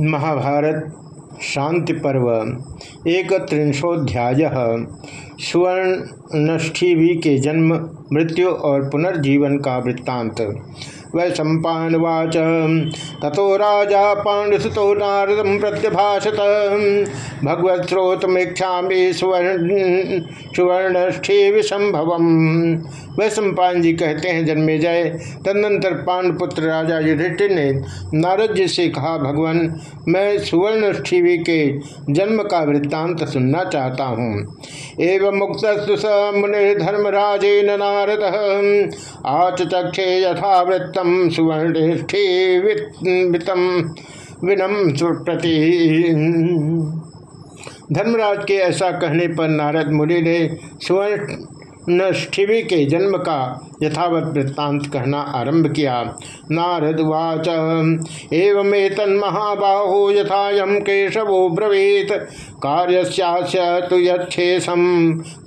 महाभारत शांति पर्व एक त्रिंशोध्याय सुवर्णष्ठीवी के जन्म, मृत्यु और पुनर्जीवन का वृत्तांत। वै सम्पावाच तथो राजा पाण्डुसुतो नारदं प्रत्यभाषत। भगवत्स्रोतमीक्षा सुवर्ण सुवर्णष्ठी सम्पान जी कहते हैं, जन्मे जय तदनंतर पांडपुत्र राजा युधिष्ठिर ने नारद जी से कहा, भगवान, मैं सुवर्णष्ठीवी के जन्म का वृत्तांत सुनना चाहता हूँ। एवं मुक्त मुनि धर्मराजेन नारद आचचक्षे यथावृत्तम सुवर्णष्ठी विनम सुप्रति। धर्मराज के ऐसा कहने पर नारद मुनि ने सुवर्ण नष्ठिवी के जन्म का यथावत वृत्तांत कहना आरंभ किया। नारद वाच एवं महाबाहो यथायम केशवो ब्रवीत। कार्य तो येषम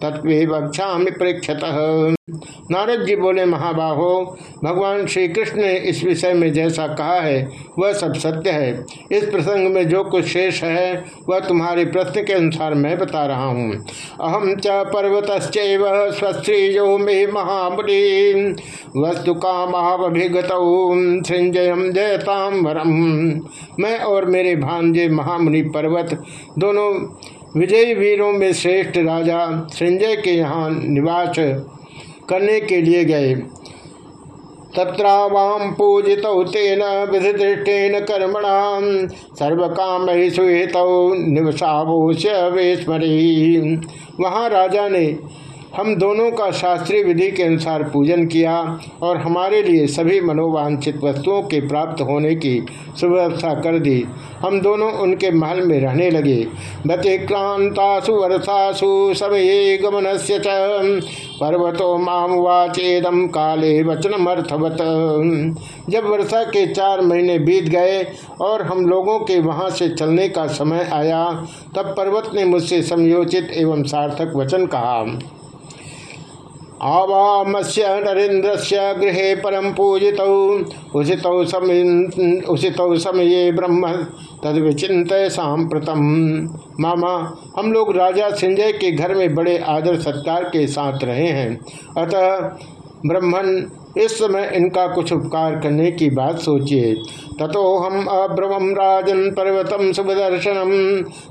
तत्वे वक्षा पृक्षत नारद जी बोले, महाबाहो, भगवान श्री कृष्ण ने इस विषय में जैसा कहा है, वह सब सत्य है। इस प्रसंग में जो कुछ शेष है, वह तुम्हारे प्रश्न के अनुसार मैं बता रहा हूँ। अहम च पर्वत स्वस्त्रीयो मे महामुनि। वस्तु कामाभिगत सृंजयम जयताम वरम मैं और मेरे भांजे महामुनि पर्वत, दोनों विजयी वीरों में श्रेष्ठ राजा संजय के यहाँ निवास करने के लिए गए। तत्रावाम पूजित तेन, विधिदृष्टेन कर्मणा। सर्व काम सुहित निवसावोश्य वेस्मरी वहाँ राजा ने हम दोनों का शास्त्रीय विधि के अनुसार पूजन किया और हमारे लिए सभी मनोवांछित वस्तुओं के प्राप्त होने की सुव्यवस्था कर दी। हम दोनों उनके महल में रहने लगे। व्यतिक्रांतासु वर्षासु समय गमन से पर्वतो मामुवाचेदम काले वचनमर्थवत। जब वर्षा के चार महीने बीत गए और हम लोगों के वहाँ से चलने का समय आया, तब पर्वत ने मुझसे समयोचित एवं सार्थक वचन कहा। आवामस्य नरेन्द्र से गृह परम पूजित। उषित उचित समय ब्रह्म। तद विचिंत सांप्रतम मामा, हम लोग राजा संजय के घर में बड़े आदर सत्कार के साथ रहे हैं। अतः ब्रह्मण इस समय इनका कुछ उपकार करने की बात सोचिए। ततो हम अब्रवम राजन पर्वतम शुभदर्शनम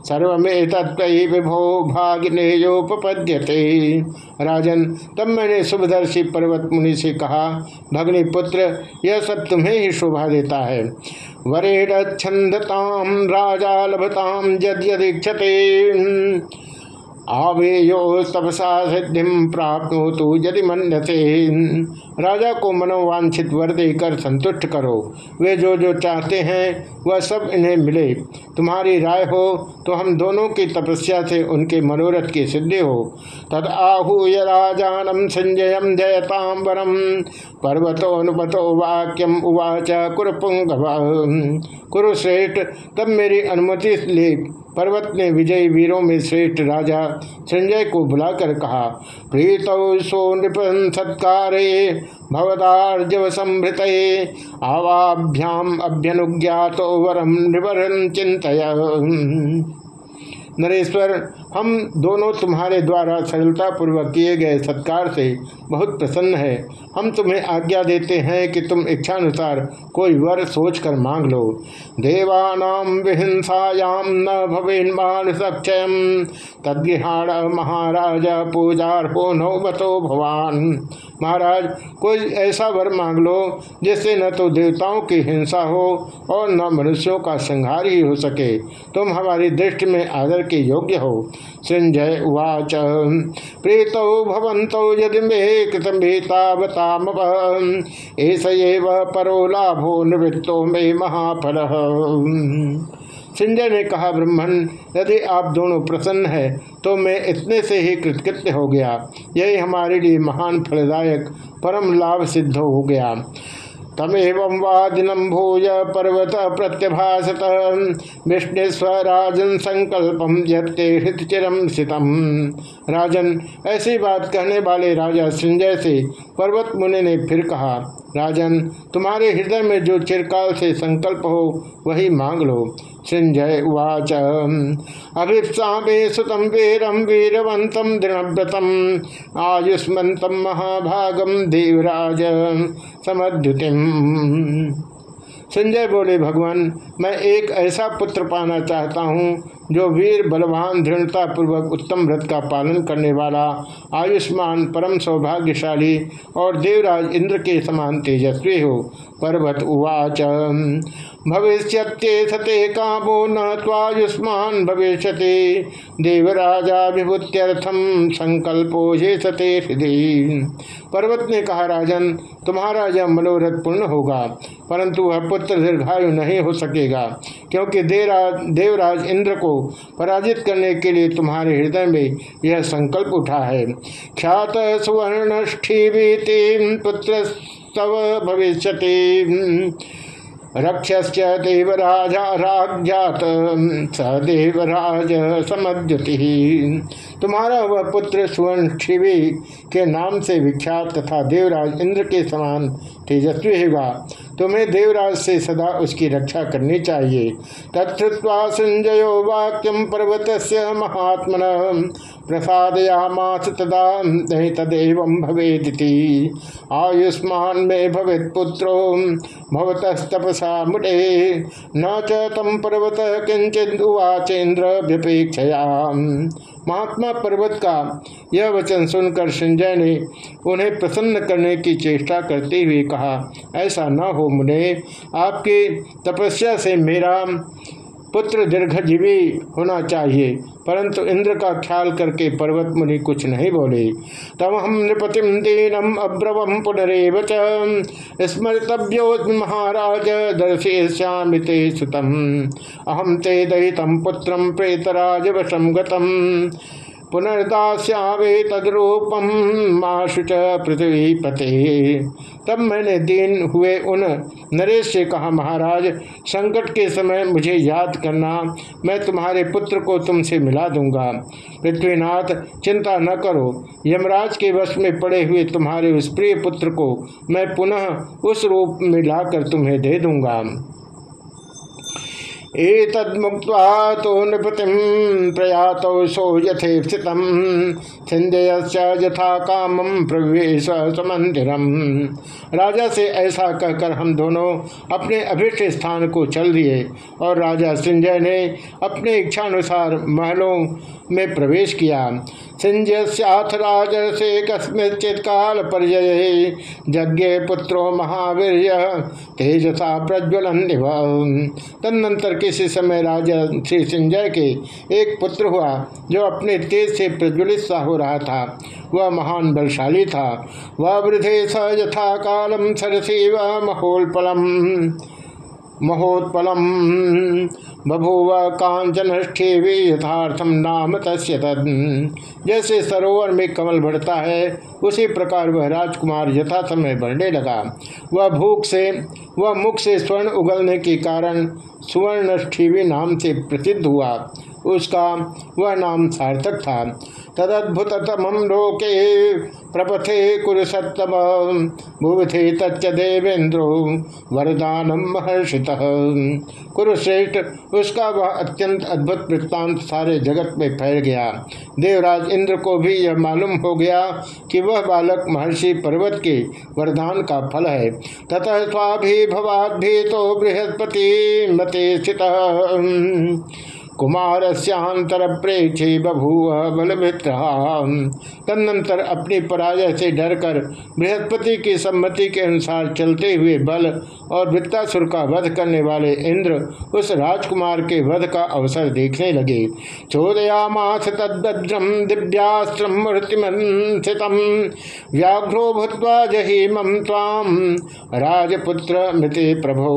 सर्वे तत्व विभो भाग्नेयोपद्यते राजन, तब मैंने शुभदर्शी पर्वत मुनि से कहा, भगनी पुत्र, यह सब तुम्हें ही शोभा देता है। वरेण छंदताम राजा लभताम यद यदीक्षते आवेयो तपसा सिद्धि प्राप्त हो तो यदि से राजा को मनोवांछित वर देकर संतुष्ट करो। वे जो जो चाहते हैं, वह सब इन्हें मिले। तुम्हारी राय हो तो हम दोनों की तपस्या से उनके मनोरथ की सिद्धि हो। तद आहूय राजानम संजय जयताम वरम पर्वतोनुपतो वाक्यम उवाच कुरुपुंग कुरुश्रेष्ठ तब मेरी अनुमति ले। पर्वत ने विजय वीरों में श्रेष्ठ राजा संजय को बुलाकर कहा, प्रीत सो नृपन सत्कारे भवदार्जव संभृत आवाभ्याम अभ्यनुज्ञात वरम नृवरन चिंतया नरेश्वर हम दोनों तुम्हारे द्वारा सरलता पूर्वक किए गए सत्कार से बहुत प्रसन्न है। हम तुम्हें आज्ञा देते हैं कि तुम इच्छानुसार कोई वर सोच कर मांग लो। देवानाम विहिंसायाम न भवेन मान सक्षम तद्गिहाण महाराज पूजार्पो नौबतो भवान। महाराज, कोई ऐसा वर मांग लो जिससे न तो देवताओं की हिंसा हो और न मनुष्यों का संहार ही हो सके। तुम हमारी दृष्टि में आदर के योग्य हो। संजय उवाच प्रीत भवंतो यदि मे कृतमेतावताम ऐस परो लाभो निवृत्तो मे महाफल। संजय ने कहा ब्रह्मण यदि आप दोनों प्रसन्न है तो मैं इतने से ही कृतकृत्य हो गया। यही हमारे लिए महान फलदायक, परम लाभ सिद्ध हो गया। तमेव वादिनम भूय पर्वत प्रत्यभासत। विष्णुस्वराजन संकल्पम जत्ते हृतचिरम सितम राजन, ऐसी बात कहने वाले राजा संजय से पर्वत मुनि ने फिर कहा, राजन, तुम्हारे हृदय में जो चिरकाल से संकल्प हो, वही मांग लो। संजय उवाच अभिप्सा सुतम वीरम वीरवंत दृढ़व्रतम आयुष्मत महाभागम देवराज समद्युतिम। संजय बोले, भगवान, मैं एक ऐसा पुत्र पाना चाहता हूँ जो वीर, बलवान दृढ़ता पूर्वक उत्तम व्रत का पालन करने वाला, आयुष्मान, परम सौभाग्यशाली और देवराज इंद्र के समान तेजस्वी हो। पर्वत उवाच। भविष्य सते कामो न तायुष्मान भविष्य देवराजाभिभूत्यर्थम संकल्पो हे सते पर्वत ने कहा, राजन, तुम्हारा यह मनोरथ पूर्ण होगा, परंतु वह पुत्र दीर्घायु नहीं हो सकेगा, क्योंकि देवराज इंद्र को पराजित करने के लिए तुम्हारे हृदय में यह संकल्प उठा है। ख्यात सुवर्ण पुत्र तव भविष्य रक्षश्च देवराजा स देवराज समद्युति। तुम्हारा वह पुत्र सुवर्ण के नाम से विख्यात तथा देवराज इंद्र के समान तेजस्वी होगा तुम्हें देवराज से सदा उसकी रक्षा करनी चाहिए। तत्वा संजयो वाक्यम पर्वत महात्मन प्रसादयामास तदा नहीं तदेव भवेदिति। आयुष्मान में भवेत पुत्रो, भवतस्तपसा मुटे। न च तम पर्वत किंचित उवाचेन्द्र व्यपेक्षया महात्मा पर्वत का यह वचन सुनकर संजय ने उन्हें प्रसन्न करने की चेष्टा करते हुए कहा, ऐसा न हो मुने आपके तपस्या से मेरा पुत्र दीर्घजीवी होना चाहिए। परंतु इंद्र का ख्याल करके पर्वत मुनि कुछ नहीं बोले। तम हम नृपतिम दीनम अब्रवम पुनरेव स्मृतव्यो महाराज दर्शे श्याम ते सुतम। अहम ते दयितम पुत्रम प्रेतराज वशम गतम। पुनर्दास्यावे तद्रूपम माशुच पृथ्वी पते तब मैंने दीन हुए उन नरेश से कहा, महाराज, संकट के समय मुझे याद करना, मैं तुम्हारे पुत्र को तुमसे मिला दूँगा। पृथ्वीनाथ, चिंता न करो, यमराज के वश में पड़े हुए तुम्हारे उस प्रिय पुत्र को मैं पुनः उस रूप में लाकर तुम्हें दे दूँगा। एतद्मुक्त्वा तो नृपतिम प्रयात सो यथेक्षित यथा कामम प्रवेश समंदिरम राजा से ऐसा कहकर हम दोनों अपने अभिष्ट स्थान को चल दिए और राजा संजय ने अपने इच्छानुसार महलों में प्रवेश किया। सिंजस्याथ राज से कस्मिचित काल पर्यय यज्ञ पुत्रो महावीर तेजसा प्रज्वलन तदनंतर किसी समय राजा श्री संजय के एक पुत्र हुआ, जो अपने तेज से प्रज्वलित सा हो रहा था। वह महान बलशाली था। वह वृद्धे स यथा कालम सरसी व महोलपलम। महोत्पलम। बभूव कांचन यथार्थम नाम तस्य जैसे सरोवर में कमल बढ़ता है, उसी प्रकार वह राजकुमार यथा समय बढ़ने लगा। वह भूख से, वह मुख से स्वर्ण उगलने के कारण सुवर्ण नाम से प्रसिद्ध हुआ। उसका वह नाम सार्थक था। तदद्भुत तमम लोके प्रपथे कुरुसत्तम। भुवथे तच्च देवेंद्रो वरदानम महर्षित। कुरुश्रेष्ठ, उसका वह अत्यंत अद्भुत वृत्तांत सारे जगत में फैल गया। देवराज इंद्र को भी यह मालूम हो गया कि वह बालक महर्षि पर्वत के वरदान का फल है। ततः स्वाभिभवाद भी तो बृहस्पति मते स्थित। कुमार श्यांतर प्रेक्षे बभूव बलमित्र तदनंतर अपनी पराजय से डरकर बृहस्पति की सम्मति के अनुसार चलते हुए बल और वृत्तासुर का वध करने वाले इंद्र उस राजकुमार के वध का अवसर देखने लगे। चोदयामाथ तद्रम दिव्यास्त्रम मूर्तिमंथितम व्याघ्रो भूत्वा जहीमम ताम राजपुत्र मृति प्रभो।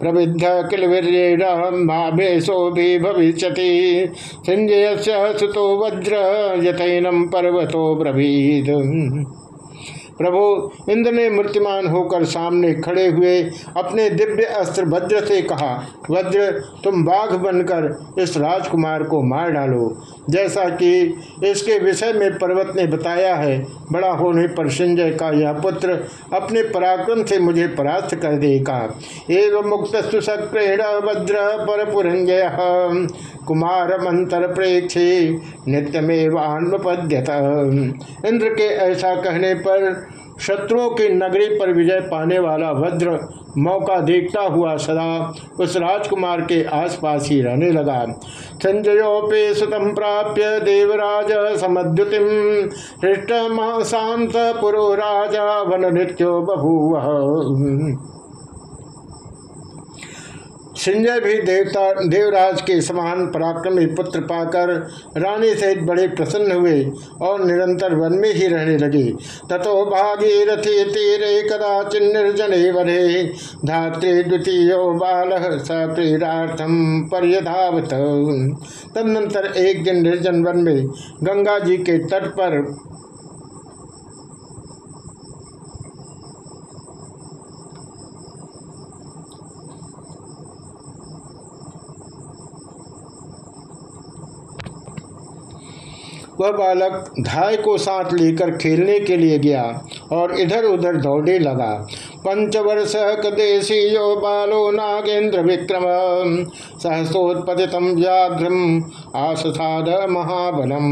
प्रविद्ध किल वीरेशो भी भविष्य संजय सुतो वज्र यथैनम पर्वतो ब्रवीद प्रभु, इंद्र ने मूर्तिमान होकर सामने खड़े हुए अपने दिव्य अस्त्र वज्र से कहा, वज्र, तुम बाघ बनकर इस राजकुमार को मार डालो। जैसा कि इसके विषय में पर्वत ने बताया है, बड़ा होने पर संजय का यह पुत्र अपने पराक्रम से मुझे परास्त कर देगा। एवं मुक्त सुसक्रेण भद्र पर पुरंजय कुमार मंत्र प्रेक्षे नित्यमेवान्वपद्यत। इंद्र के ऐसा कहने पर शत्रुओं की नगरी पर विजय पाने वाला भद्र मौका देखता हुआ सदा उस राजकुमार के आसपास ही रहने लगा। संजयोपे सुतम प्राप्य देवराज समुतिम हृष्ट महाशांत पुरो राजा वन नृत्यो बभूव। संजय भी देवता, देवराज के समान पराक्रमी पुत्र पाकर रानी सहित बड़े प्रसन्न हुए और निरंतर वन में ही रहने लगे। तथो भागीरथी तीरे कदाचिन निर्जने वने। धात्री द्वितीय बाल सक्रीडार्थम पर्यधावत। तदनंतर एक दिन निर्जन वन में गंगा जी के तट पर वह बालक धाय को साथ लेकर खेलने के लिए गया और इधर उधर दौड़े लगा। पंचवर्ष कदेशी यो बालो नागेंद्र विक्रम सहसोत्पतित व्याघ्रम आसाद महाबलम।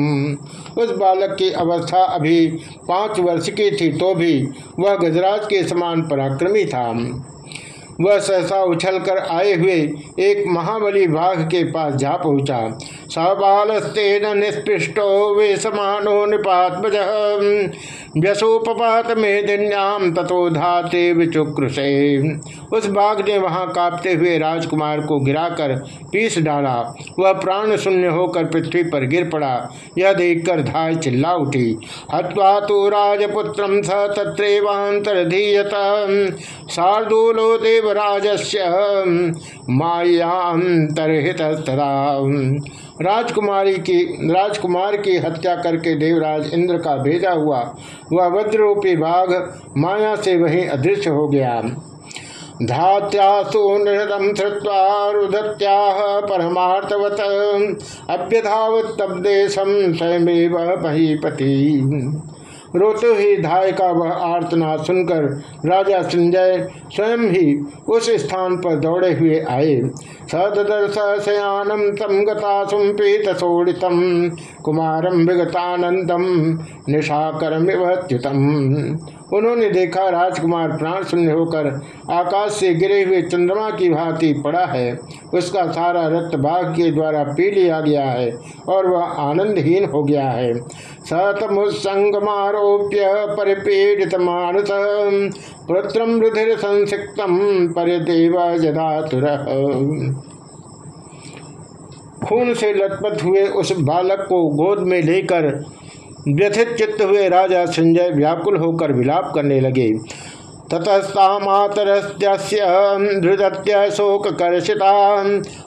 उस बालक की अवस्था अभी पाँच वर्ष की थी तो भी वह गजराज के समान पराक्रमी था। वह सहसा उछलकर आए हुए एक महाबली बाघ के पास जा पहुँचा। सबालस्तेन निष्पृष्टो वे समानो निपात्मज। व्यसोपपात में दिन्याम तथो धाते विचुक्रुषे। उस बाघ ने वहाँ कांपते हुए राजकुमार को गिराकर पीस डाला। वह प्राण शून्य होकर पृथ्वी पर गिर पड़ा। यह देखकर धाय चिल्ला उठी। हत्वा तो राजपुत्र स तत्रेवांतरधीयत शार्दूलो देवराज मायांतरहित राजकुमारी की राजकुमार की हत्या करके देवराज इंद्र का भेजा हुआ वह वज्रूपी बाघ माया से वही अदृश्य हो गया। धात्यासु निहतम श्रुवा रुदत्या परमार्थवत अभ्यधावत तब देशम स्वयं बहीपति रोते ही धाय का वह आर्तना सुनकर राजा संजय स्वयं ही उस स्थान पर दौड़े हुए आए। सदर्श शयानम तम गता सुम्पीत सोड़ितम कुमारम विगतानंदम निशाकरमिवच्युतम उन्होंने देखा राजकुमार प्राण शून्य होकर आकाश से गिरे हुए चंद्रमा की भांति पड़ा है। उसका सारा रक्त बाघ के द्वारा पी लिया गया है और वह आनंदहीन हो गया है। सतमुसंगमारोप्य परिपीड़ित मानस, पुत्रम रुधिर संसिक्तम परिदेव खून से लटपट हुए उस बालक को गोद में लेकर व्यथित चित्त हुए राजा संजय व्याकुल होकर विलाप करने लगे। ततस्तामातरस्त्य शोक कर्षिता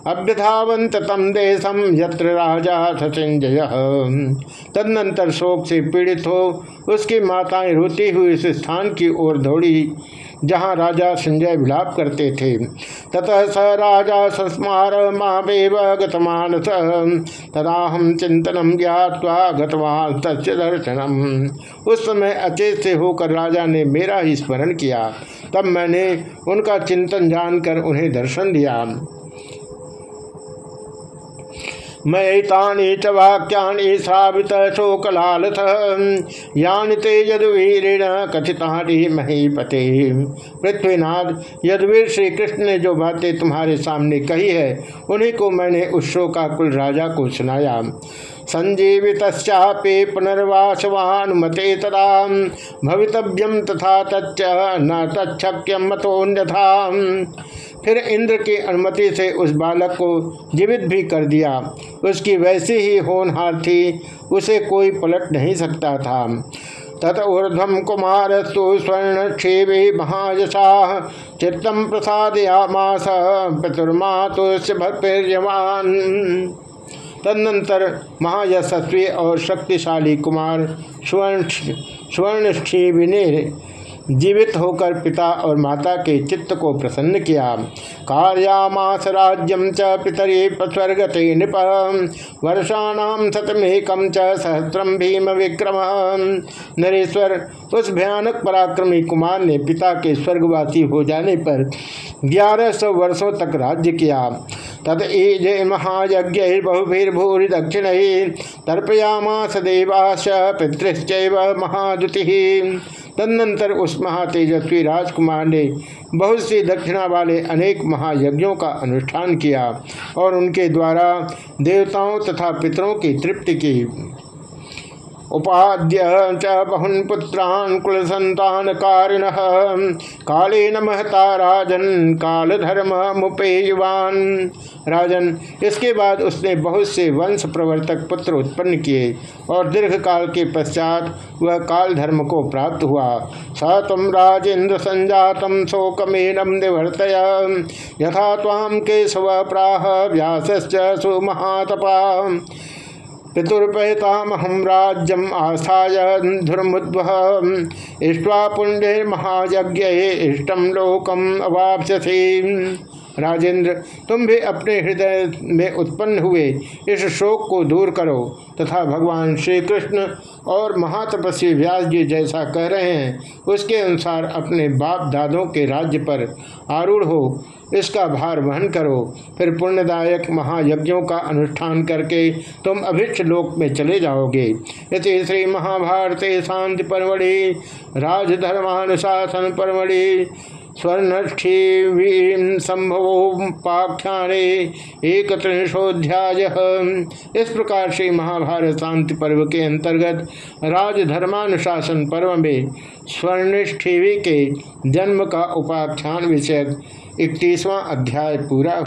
अभ्यधावंत तम देशम यत्र राजा सचिंजय तदनंतर शोक से पीड़ित हो, उसकी माताएँ रोती हुई इस स्थान की ओर दौड़ी। जहाँ राजा संजय विलाप करते थे। ततः स राजा संस्मार मावेव गतमान तदा हम चिंतनम ज्ञावा गतवान तस् दर्शनम। उस समय अचेत से होकर राजा ने मेरा ही स्मरण किया। तब मैंने उनका चिंतन जानकर उन्हें दर्शन दिया। मयितानि च वाक्यानि श्रावित शोकलालथ। यानि ते यदुवीरेण कथितानि महीपते। पृथ्वीनाथ, यदुवीर श्री कृष्ण ने जो बातें तुम्हारे सामने कही है, उन्हीं को मैंने उस शोकाकुल राजा को सुनाया। संजीवित पुनर्वासवानुमते तदा। भवितव्यम तथा तच्च न तक्षक्यम मतोन्यथा फिर इंद्र की अनुमति से उस बालक को जीवित भी कर दिया। उसकी वैसी ही होनहार थी, उसे कोई पलट नहीं सकता था। तत ऊर्धम कुमार तो स्वर्ण क्षेवे महायशा चित्तम प्रसादयामास पितुर्मातुष्यमान तदनंतर महायशस्वी और शक्तिशाली कुमार स्वर्ण स्वर्णष्ठीवि ने जीवित होकर पिता और माता के चित्त को प्रसन्न किया। कार्यामास राज्यम च पितरे स्वर्गते नृप। वर्षाणाम शतमेकम च सहस्रम भीम विक्रम। नरेश्वर, उस भयानक पराक्रमी कुमार ने पिता के स्वर्गवासी हो जाने पर ग्यारह सौ वर्षों तक राज्य किया। तद ईजे महायज्ञ बहुभिर्भूरि दक्षिण तर्पयामास देवाश पितृश्च महादुति तदनंतर उस महातेजस्वी राजकुमार ने बहुत सी दक्षिणा वाले अनेक महायज्ञों का अनुष्ठान किया और उनके द्वारा देवताओं तथा पितरों की तृप्ति की। उपाद्य च बहुन पुत्रान कुल संतान कारिण काले न महता राजन काल धर्म मुपेयवान। राजन, इसके बाद उसने बहुत से वंश प्रवर्तक पुत्र उत्पन्न किए और दीर्घ काल के पश्चात वह काल धर्म को प्राप्त हुआ। स तम राजेन्द्र संजातम शोकमेनम निवर्तय। यथा ताम केशव प्राह व्यास सुमहातपा। पितुर्पयतामहम राज्यम आस्थाय धुर्मुद्व। इष्टा पुण्य महायज्ञ इष्टम लोकम अवापसी राजेंद्र तुम भी अपने हृदय में उत्पन्न हुए इस शोक को दूर करो, तथा भगवान श्री कृष्ण और महातपस्वी व्यास जी जैसा कह रहे हैं, उसके अनुसार अपने बाप दादों के राज्य पर आरूढ़ हो। इसका भार वहन करो। फिर पुण्यदायक महायज्ञों का अनुष्ठान करके तुम अभिष्ट लोक में चले जाओगे। इति श्री महाभारत शांति परमढ़ि, राजधर्मानुशासन परमढ़ि स्वर्णष्ठी संभवोपाख्याने एक त्रिशोध्याय इस प्रकार से महाभारत शांति पर्व के अंतर्गत राजधर्मानुशासन पर्व में स्वर्णिष्ठीवी के जन्म का उपाख्यान विषय इकतीसवां अध्याय पूरा हुआ।